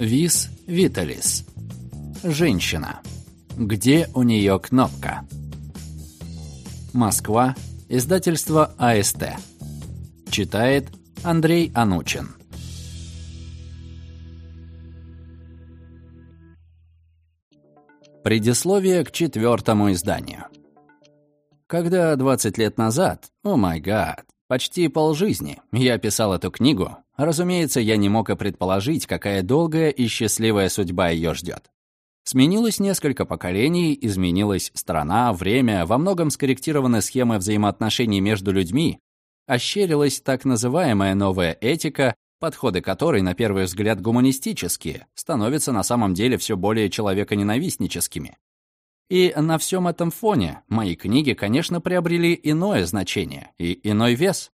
Вис Виталис. Женщина. Где у нее кнопка? Москва. Издательство АСТ. Читает Андрей Анучин. Предисловие к четвертому изданию. Когда 20 лет назад, о май гад, почти полжизни, я писал эту книгу, разумеется, я не мог и предположить, какая долгая и счастливая судьба ее ждет. Сменилось несколько поколений, изменилась страна, время, во многом скорректированы схемы взаимоотношений между людьми, ощерилась так называемая новая этика, подходы которой, на первый взгляд, гуманистические, становятся на самом деле все более человеконенавистническими. И на всем этом фоне мои книги, конечно, приобрели иное значение и иной вес.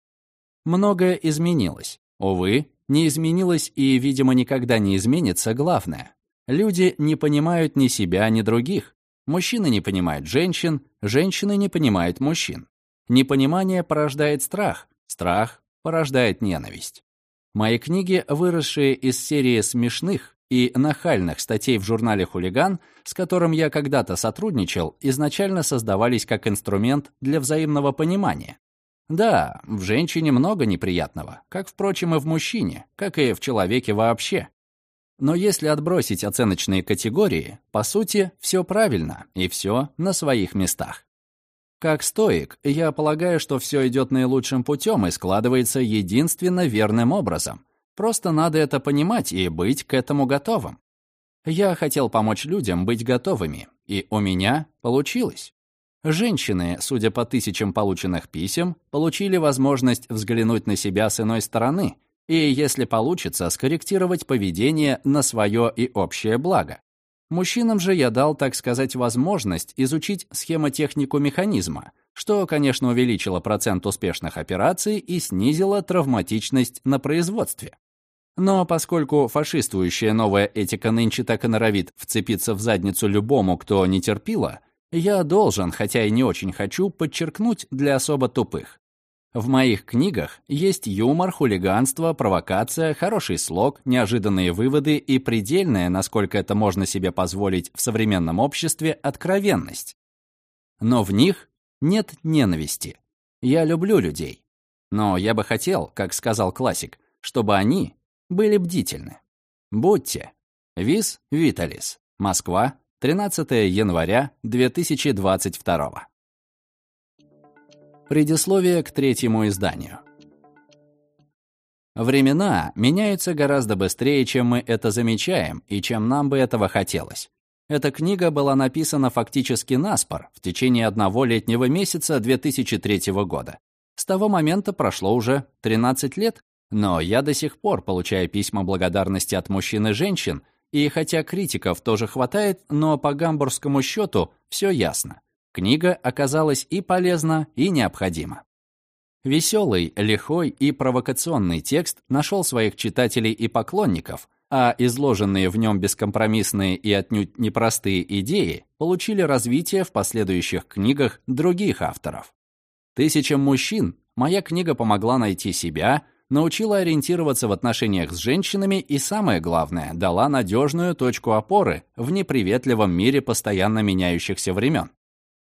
Многое изменилось. Увы, не изменилось и, видимо, никогда не изменится главное. Люди не понимают ни себя, ни других. Мужчины не понимают женщин, женщины не понимают мужчин. Непонимание порождает страх, страх порождает ненависть. Мои книги, выросшие из серии смешных, и нахальных статей в журнале «Хулиган», с которым я когда-то сотрудничал, изначально создавались как инструмент для взаимного понимания. Да, в женщине много неприятного, как, впрочем, и в мужчине, как и в человеке вообще. Но если отбросить оценочные категории, по сути, все правильно и все на своих местах. Как стоик, я полагаю, что все идет наилучшим путем и складывается единственно верным образом — Просто надо это понимать и быть к этому готовым. Я хотел помочь людям быть готовыми, и у меня получилось. Женщины, судя по тысячам полученных писем, получили возможность взглянуть на себя с иной стороны и, если получится, скорректировать поведение на свое и общее благо. Мужчинам же я дал, так сказать, возможность изучить схемотехнику механизма, что, конечно, увеличило процент успешных операций и снизило травматичность на производстве. Но поскольку фашистующая новая этика нынче так и норовит вцепиться в задницу любому, кто не терпила, я должен, хотя и не очень хочу, подчеркнуть для особо тупых. В моих книгах есть юмор, хулиганство, провокация, хороший слог, неожиданные выводы и предельная, насколько это можно себе позволить в современном обществе, откровенность. Но в них нет ненависти. Я люблю людей. Но я бы хотел, как сказал классик, чтобы они были бдительны. Будьте. Вис Виталис. Москва, 13 января 2022. Предисловие к третьему изданию. Времена меняются гораздо быстрее, чем мы это замечаем и чем нам бы этого хотелось. Эта книга была написана фактически наспор в течение одного летнего месяца 2003 года. С того момента прошло уже 13 лет, но я до сих пор получаю письма благодарности от мужчин и женщин, и хотя критиков тоже хватает, но по гамбургскому счету все ясно. Книга оказалась и полезна, и необходима. Веселый, лихой и провокационный текст нашел своих читателей и поклонников, а изложенные в нем бескомпромиссные и отнюдь непростые идеи получили развитие в последующих книгах других авторов. Тысячам мужчин моя книга помогла найти себя – научила ориентироваться в отношениях с женщинами и, самое главное, дала надежную точку опоры в неприветливом мире постоянно меняющихся времен.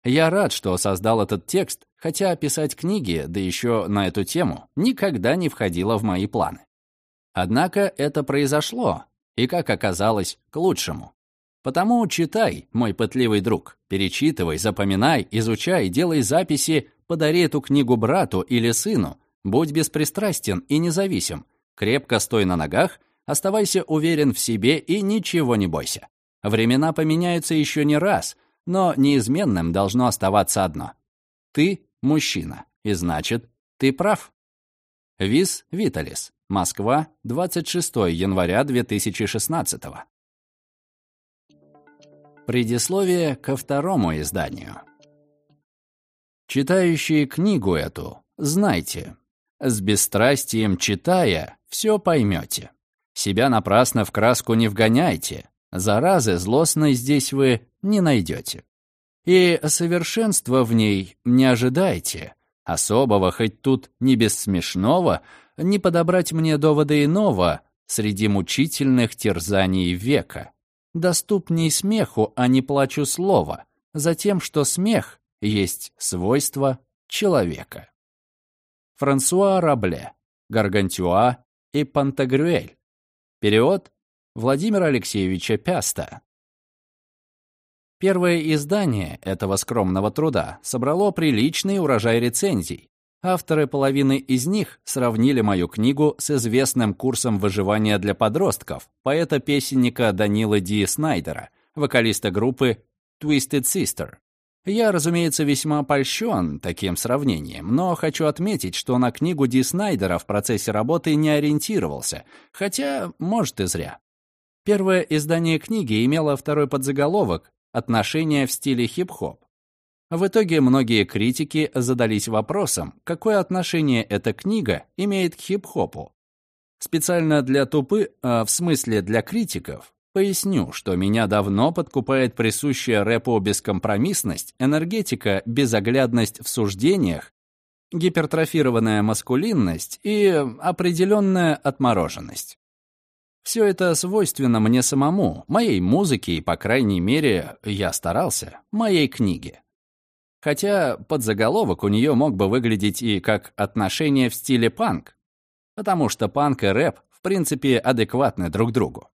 Я рад, что создал этот текст, хотя писать книги, да еще на эту тему, никогда не входило в мои планы. Однако это произошло, и, как оказалось, к лучшему. Потому читай, мой пытливый друг, перечитывай, запоминай, изучай, делай записи, подари эту книгу брату или сыну, Будь беспристрастен и независим, крепко стой на ногах, оставайся уверен в себе и ничего не бойся. Времена поменяются еще не раз, но неизменным должно оставаться одно. Ты мужчина, и значит, ты прав. Вис Виталис, Москва, 26 января 2016 Предисловие ко второму изданию. Читающие книгу эту, знайте, с бесстрастием читая, все поймете. Себя напрасно в краску не вгоняйте, заразы злостной здесь вы не найдете. И совершенства в ней не ожидайте, особого хоть тут не без смешного, не подобрать мне довода иного, среди мучительных терзаний века. Доступней смеху, а не плачу слова, за тем, что смех есть свойство человека. Франсуа Рабле, Гаргантюа и Пантагрюэль. Перевод Владимира Алексеевича Пяста. Первое издание этого скромного труда собрало приличный урожай рецензий. Авторы половины из них сравнили мою книгу с известным курсом выживания для подростков поэта-песенника Данила Ди Снайдера, вокалиста группы Twisted Sister. Я, разумеется, весьма польщен таким сравнением, но хочу отметить, что на книгу Ди Снайдера в процессе работы не ориентировался, хотя, может, и зря. Первое издание книги имело второй подзаголовок «Отношения в стиле хип-хоп». В итоге многие критики задались вопросом, какое отношение эта книга имеет к хип-хопу. Специально для тупы, а в смысле для критиков, Поясню, что меня давно подкупает присущая рэпу бескомпромиссность, энергетика, безоглядность в суждениях, гипертрофированная маскулинность и определенная отмороженность. Все это свойственно мне самому, моей музыке и, по крайней мере, я старался, моей книге. Хотя подзаголовок у нее мог бы выглядеть и как «отношения в стиле панк», потому что панк и рэп, в принципе, адекватны друг другу.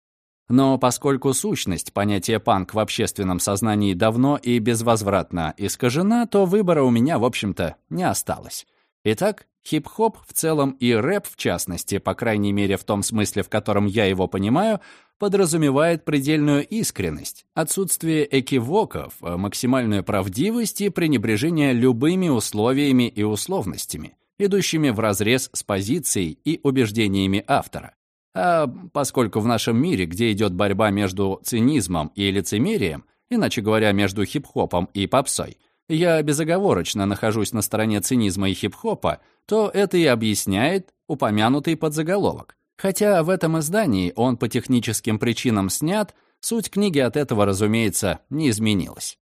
Но поскольку сущность понятия панк в общественном сознании давно и безвозвратно искажена, то выбора у меня, в общем-то, не осталось. Итак, хип-хоп в целом и рэп в частности, по крайней мере в том смысле, в котором я его понимаю, подразумевает предельную искренность, отсутствие экивоков, максимальную правдивость и пренебрежение любыми условиями и условностями, идущими вразрез с позицией и убеждениями автора. А поскольку в нашем мире, где идет борьба между цинизмом и лицемерием, иначе говоря, между хип-хопом и попсой, я безоговорочно нахожусь на стороне цинизма и хип-хопа, то это и объясняет упомянутый подзаголовок. Хотя в этом издании он по техническим причинам снят, суть книги от этого, разумеется, не изменилась.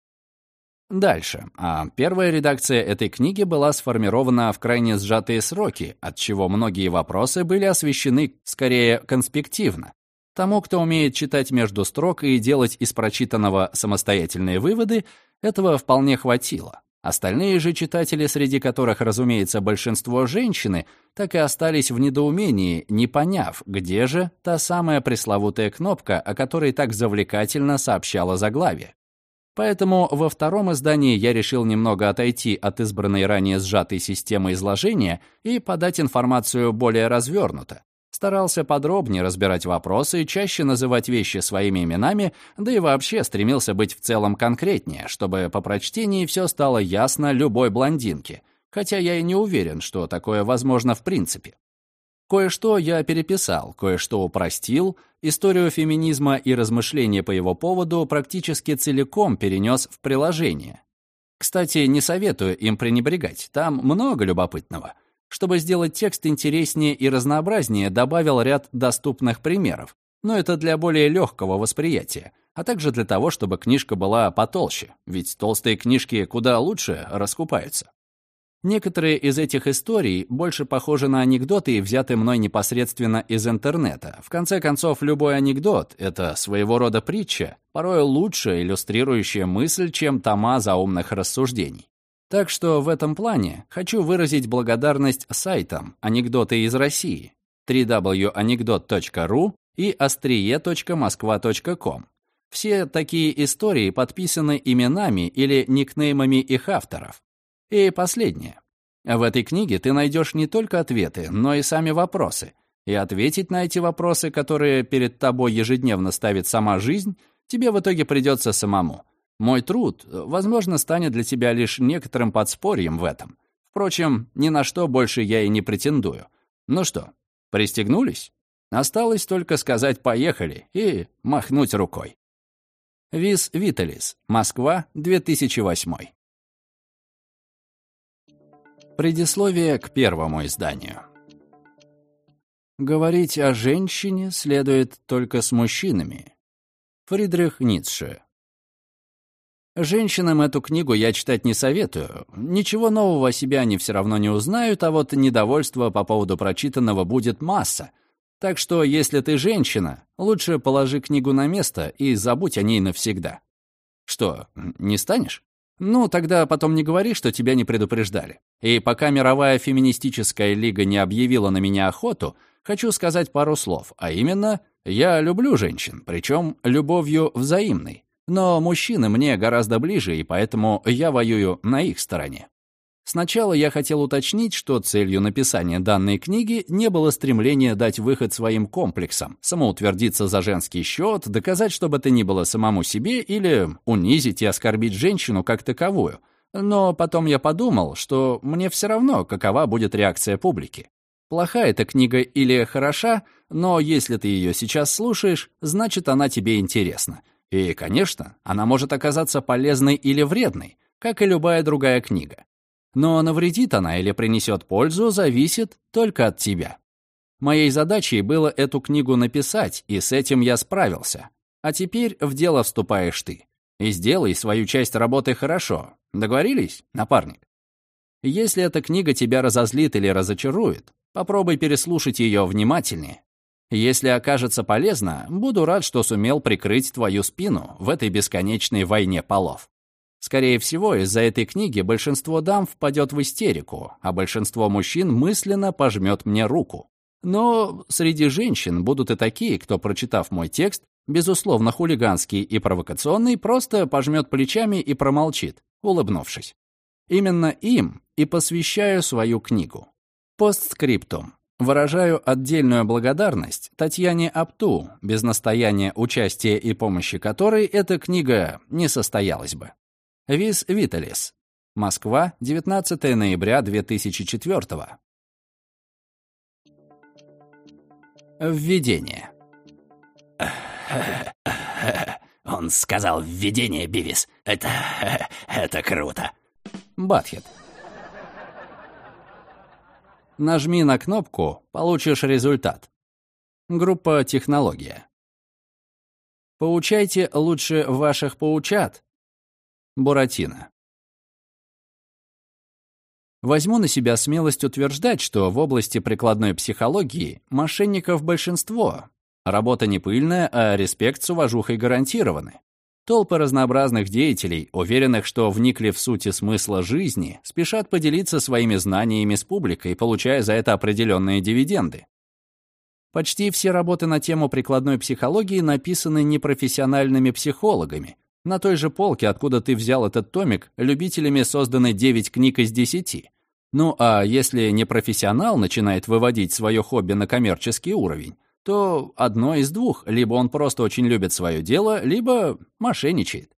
Дальше. А первая редакция этой книги была сформирована в крайне сжатые сроки, от чего многие вопросы были освещены скорее конспективно. Тому, кто умеет читать между строк и делать из прочитанного самостоятельные выводы, этого вполне хватило. Остальные же читатели, среди которых, разумеется, большинство женщины, так и остались в недоумении, не поняв, где же та самая пресловутая кнопка, о которой так завлекательно сообщала заглавие. Поэтому во втором издании я решил немного отойти от избранной ранее сжатой системы изложения и подать информацию более развернуто. Старался подробнее разбирать вопросы, чаще называть вещи своими именами, да и вообще стремился быть в целом конкретнее, чтобы по прочтении все стало ясно любой блондинке, хотя я и не уверен, что такое возможно в принципе. Кое-что я переписал, кое-что упростил, историю феминизма и размышления по его поводу практически целиком перенес в приложение. Кстати, не советую им пренебрегать, там много любопытного. Чтобы сделать текст интереснее и разнообразнее, добавил ряд доступных примеров, но это для более легкого восприятия, а также для того, чтобы книжка была потолще, ведь толстые книжки куда лучше раскупаются. Некоторые из этих историй больше похожи на анекдоты, взятые мной непосредственно из интернета. В конце концов, любой анекдот — это своего рода притча, порой лучше иллюстрирующая мысль, чем тома заумных рассуждений. Так что в этом плане хочу выразить благодарность сайтам «Анекдоты из России» www.anekdot.ru и острие.москва.ком. Все такие истории подписаны именами или никнеймами их авторов. И последнее. В этой книге ты найдешь не только ответы, но и сами вопросы. И ответить на эти вопросы, которые перед тобой ежедневно ставит сама жизнь, тебе в итоге придется самому. Мой труд, возможно, станет для тебя лишь некоторым подспорьем в этом. Впрочем, ни на что больше я и не претендую. Ну что, пристегнулись? Осталось только сказать «поехали» и махнуть рукой. Виз Виталис, Москва, 2008. Предисловие к первому изданию. Говорить о женщине следует только с мужчинами. Фридрих Ницше. Женщинам эту книгу я читать не советую. Ничего нового о себе они все равно не узнают, а вот недовольства по поводу прочитанного будет масса. Так что, если ты женщина, лучше положи книгу на место и забудь о ней навсегда. Что, не станешь? Ну, тогда потом не говори, что тебя не предупреждали. И пока мировая феминистическая лига не объявила на меня охоту, хочу сказать пару слов, а именно, я люблю женщин, причем любовью взаимной. Но мужчины мне гораздо ближе, и поэтому я воюю на их стороне. Сначала я хотел уточнить, что целью написания данной книги не было стремление дать выход своим комплексам, самоутвердиться за женский счет, доказать, что бы то ни было самому себе или унизить и оскорбить женщину как таковую. Но потом я подумал, что мне все равно, какова будет реакция публики. Плохая эта книга или хороша, но если ты ее сейчас слушаешь, значит, она тебе интересна. И, конечно, она может оказаться полезной или вредной, как и любая другая книга. Но навредит она или принесет пользу, зависит только от тебя. Моей задачей было эту книгу написать, и с этим я справился. А теперь в дело вступаешь ты. И сделай свою часть работы хорошо. Договорились, напарник? Если эта книга тебя разозлит или разочарует, попробуй переслушать ее внимательнее. Если окажется полезно, буду рад, что сумел прикрыть твою спину в этой бесконечной войне полов. Скорее всего, из-за этой книги большинство дам впадет в истерику, а большинство мужчин мысленно пожмет мне руку. Но среди женщин будут и такие, кто, прочитав мой текст, безусловно хулиганский и провокационный, просто пожмет плечами и промолчит, улыбнувшись. Именно им и посвящаю свою книгу. Постскриптум. Выражаю отдельную благодарность Татьяне Апту, без настояния участия и помощи которой эта книга не состоялась бы. Вис Виталис. Москва, 19 ноября 2004 Введение. Он сказал введение, Бивис. Это... это круто. Батхет. Нажми на кнопку, получишь результат. Группа «Технология». Поучайте лучше ваших поучат, Буратино. Возьму на себя смелость утверждать, что в области прикладной психологии мошенников большинство. Работа не пыльная, а респект с уважухой гарантированы. Толпы разнообразных деятелей, уверенных, что вникли в сути смысла жизни, спешат поделиться своими знаниями с публикой, получая за это определенные дивиденды. Почти все работы на тему прикладной психологии написаны непрофессиональными психологами, на той же полке, откуда ты взял этот томик, любителями созданы 9 книг из 10. Ну а если не профессионал начинает выводить свое хобби на коммерческий уровень, то одно из двух. Либо он просто очень любит свое дело, либо мошенничает.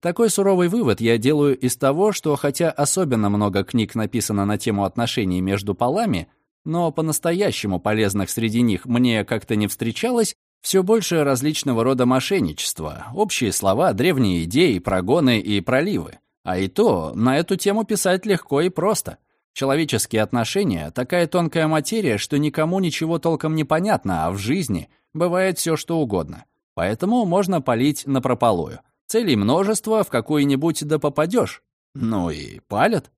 Такой суровый вывод я делаю из того, что хотя особенно много книг написано на тему отношений между полами, но по-настоящему полезных среди них мне как-то не встречалось, все больше различного рода мошенничества, общие слова, древние идеи, прогоны и проливы. А и то, на эту тему писать легко и просто. Человеческие отношения — такая тонкая материя, что никому ничего толком не понятно, а в жизни бывает все что угодно. Поэтому можно палить напропалую. Целей множество, в какую-нибудь да попадешь. Ну и палят.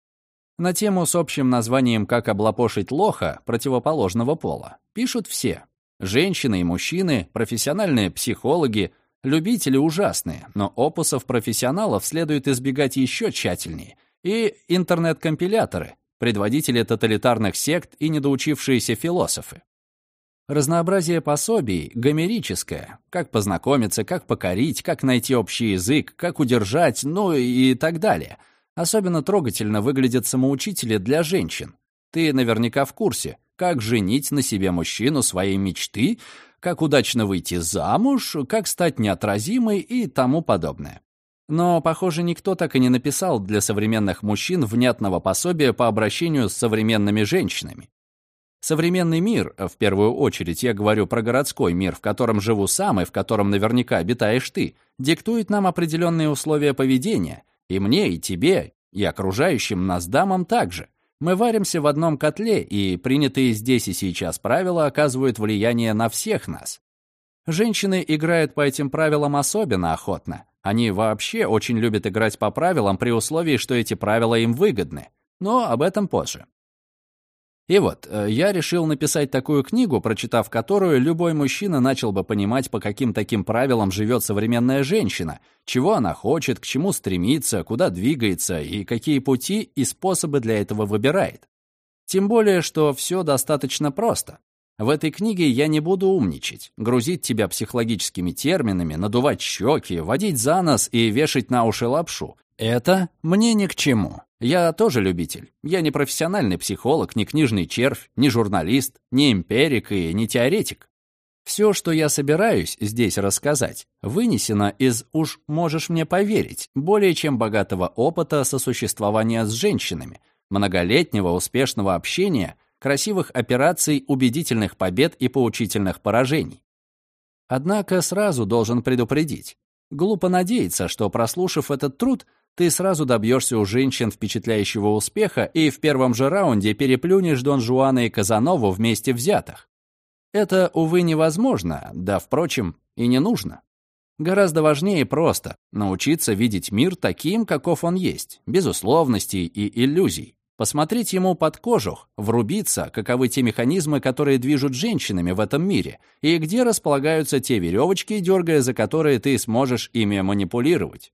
На тему с общим названием «Как облапошить лоха» противоположного пола пишут все, Женщины и мужчины, профессиональные психологи, любители ужасные, но опусов профессионалов следует избегать еще тщательнее. И интернет-компиляторы, предводители тоталитарных сект и недоучившиеся философы. Разнообразие пособий гомерическое. Как познакомиться, как покорить, как найти общий язык, как удержать, ну и так далее. Особенно трогательно выглядят самоучители для женщин. Ты наверняка в курсе как женить на себе мужчину своей мечты, как удачно выйти замуж, как стать неотразимой и тому подобное. Но, похоже, никто так и не написал для современных мужчин внятного пособия по обращению с современными женщинами. Современный мир, в первую очередь я говорю про городской мир, в котором живу сам и в котором наверняка обитаешь ты, диктует нам определенные условия поведения, и мне, и тебе, и окружающим нас дамам также. Мы варимся в одном котле, и принятые здесь и сейчас правила оказывают влияние на всех нас. Женщины играют по этим правилам особенно охотно. Они вообще очень любят играть по правилам при условии, что эти правила им выгодны. Но об этом позже. И вот, э, я решил написать такую книгу, прочитав которую любой мужчина начал бы понимать, по каким таким правилам живет современная женщина, чего она хочет, к чему стремится, куда двигается и какие пути и способы для этого выбирает. Тем более, что все достаточно просто. В этой книге я не буду умничать, грузить тебя психологическими терминами, надувать щеки, водить за нос и вешать на уши лапшу. Это мне ни к чему. Я тоже любитель. Я не профессиональный психолог, не книжный червь, не журналист, не эмпирик и не теоретик. Все, что я собираюсь здесь рассказать, вынесено из, уж можешь мне поверить, более чем богатого опыта сосуществования с женщинами, многолетнего успешного общения, красивых операций, убедительных побед и поучительных поражений. Однако сразу должен предупредить. Глупо надеяться, что, прослушав этот труд, ты сразу добьешься у женщин впечатляющего успеха и в первом же раунде переплюнешь Дон Жуана и Казанову вместе взятых. Это, увы, невозможно, да, впрочем, и не нужно. Гораздо важнее просто научиться видеть мир таким, каков он есть, без условностей и иллюзий. Посмотреть ему под кожух, врубиться, каковы те механизмы, которые движут женщинами в этом мире, и где располагаются те веревочки, дергая за которые ты сможешь ими манипулировать.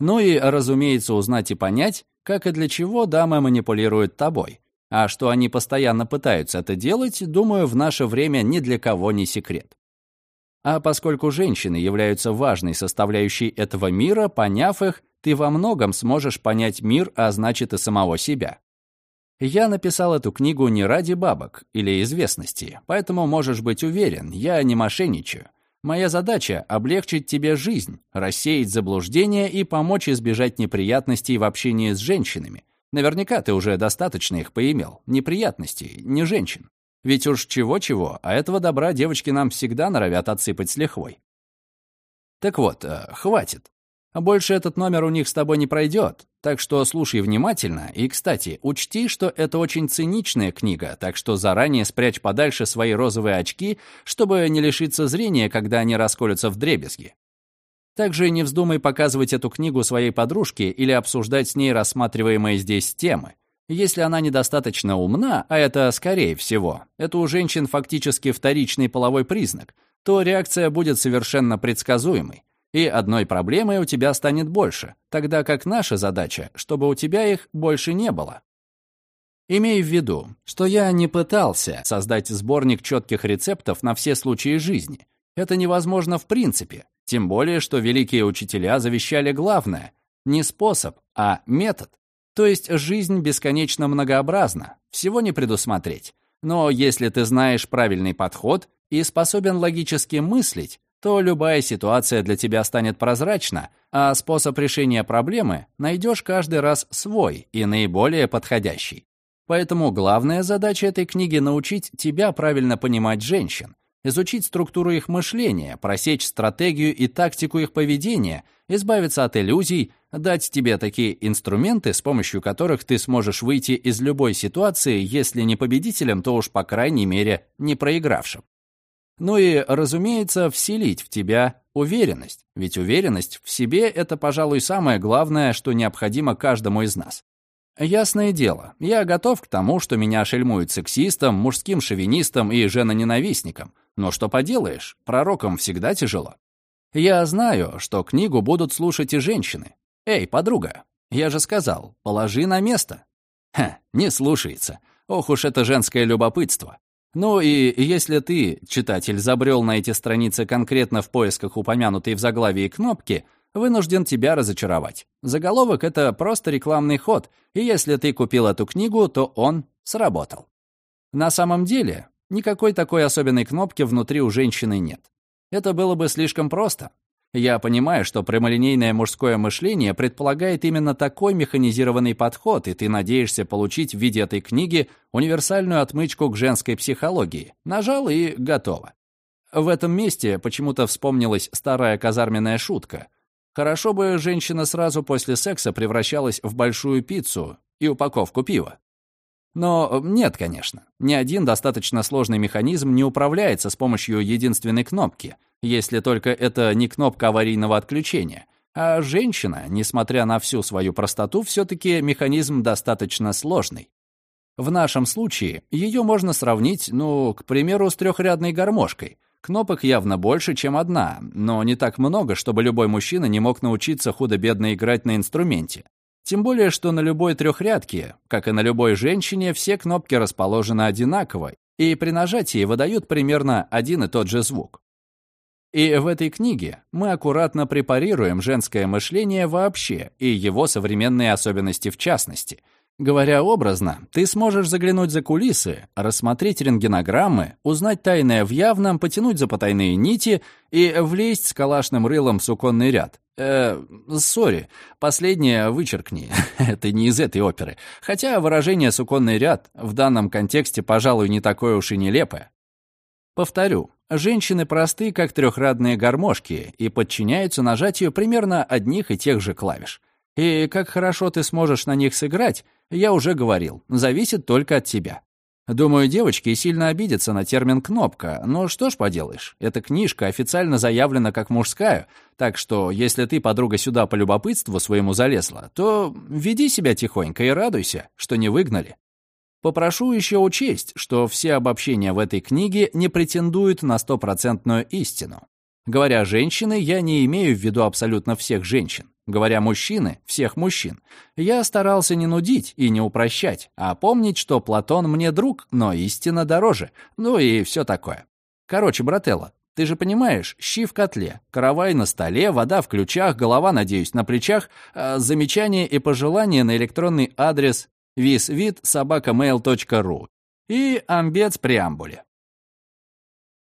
Ну и, разумеется, узнать и понять, как и для чего дамы манипулируют тобой. А что они постоянно пытаются это делать, думаю, в наше время ни для кого не секрет. А поскольку женщины являются важной составляющей этого мира, поняв их, ты во многом сможешь понять мир, а значит и самого себя. Я написал эту книгу не ради бабок или известности, поэтому можешь быть уверен, я не мошенничаю. Моя задача — облегчить тебе жизнь, рассеять заблуждения и помочь избежать неприятностей в общении с женщинами. Наверняка ты уже достаточно их поимел. Неприятностей, не женщин. Ведь уж чего-чего, а этого добра девочки нам всегда норовят отсыпать с лихвой. Так вот, э, хватит. Больше этот номер у них с тобой не пройдет, так что слушай внимательно. И, кстати, учти, что это очень циничная книга, так что заранее спрячь подальше свои розовые очки, чтобы не лишиться зрения, когда они расколются в дребезги. Также не вздумай показывать эту книгу своей подружке или обсуждать с ней рассматриваемые здесь темы. Если она недостаточно умна, а это скорее всего, это у женщин фактически вторичный половой признак, то реакция будет совершенно предсказуемой. И одной проблемой у тебя станет больше, тогда как наша задача, чтобы у тебя их больше не было. Имей в виду, что я не пытался создать сборник четких рецептов на все случаи жизни. Это невозможно в принципе, тем более, что великие учителя завещали главное — не способ, а метод. То есть жизнь бесконечно многообразна, всего не предусмотреть. Но если ты знаешь правильный подход и способен логически мыслить, то любая ситуация для тебя станет прозрачна, а способ решения проблемы найдешь каждый раз свой и наиболее подходящий. Поэтому главная задача этой книги — научить тебя правильно понимать женщин, изучить структуру их мышления, просечь стратегию и тактику их поведения, избавиться от иллюзий, дать тебе такие инструменты, с помощью которых ты сможешь выйти из любой ситуации, если не победителем, то уж по крайней мере не проигравшим. Ну и, разумеется, вселить в тебя уверенность. Ведь уверенность в себе — это, пожалуй, самое главное, что необходимо каждому из нас. Ясное дело, я готов к тому, что меня шельмуют сексистом, мужским шовинистом и женоненавистником. Но что поделаешь, пророкам всегда тяжело. Я знаю, что книгу будут слушать и женщины. Эй, подруга, я же сказал, положи на место. Ха, не слушается. Ох уж это женское любопытство. Ну и если ты, читатель, забрел на эти страницы конкретно в поисках упомянутой в заглавии кнопки, вынужден тебя разочаровать. Заголовок — это просто рекламный ход, и если ты купил эту книгу, то он сработал. На самом деле, никакой такой особенной кнопки внутри у женщины нет. Это было бы слишком просто. Я понимаю, что прямолинейное мужское мышление предполагает именно такой механизированный подход, и ты надеешься получить в виде этой книги универсальную отмычку к женской психологии. Нажал и готово. В этом месте почему-то вспомнилась старая казарменная шутка. Хорошо бы женщина сразу после секса превращалась в большую пиццу и упаковку пива. Но нет, конечно. Ни один достаточно сложный механизм не управляется с помощью единственной кнопки — если только это не кнопка аварийного отключения. А женщина, несмотря на всю свою простоту, все-таки механизм достаточно сложный. В нашем случае ее можно сравнить, ну, к примеру, с трехрядной гармошкой. Кнопок явно больше, чем одна, но не так много, чтобы любой мужчина не мог научиться худо-бедно играть на инструменте. Тем более, что на любой трехрядке, как и на любой женщине, все кнопки расположены одинаково, и при нажатии выдают примерно один и тот же звук. И в этой книге мы аккуратно препарируем женское мышление вообще и его современные особенности в частности – Говоря образно, ты сможешь заглянуть за кулисы, рассмотреть рентгенограммы, узнать тайное в явном, потянуть за потайные нити и влезть с калашным рылом в суконный ряд. Э, сори, последнее вычеркни, это не из этой оперы. Хотя выражение «суконный ряд» в данном контексте, пожалуй, не такое уж и нелепое. Повторю, женщины просты, как трехрадные гармошки, и подчиняются нажатию примерно одних и тех же клавиш. И как хорошо ты сможешь на них сыграть, я уже говорил, зависит только от тебя. Думаю, девочки сильно обидятся на термин «кнопка», но что ж поделаешь, эта книжка официально заявлена как мужская, так что если ты, подруга, сюда по любопытству своему залезла, то веди себя тихонько и радуйся, что не выгнали. Попрошу еще учесть, что все обобщения в этой книге не претендуют на стопроцентную истину. Говоря «женщины», я не имею в виду абсолютно всех женщин. Говоря «мужчины», всех мужчин. Я старался не нудить и не упрощать, а помнить, что Платон мне друг, но истина дороже. Ну и все такое. Короче, брателло, ты же понимаешь, щи в котле, каравай на столе, вода в ключах, голова, надеюсь, на плечах, а замечания и пожелания на электронный адрес visvid.собакамейл.ру и амбец преамбуле.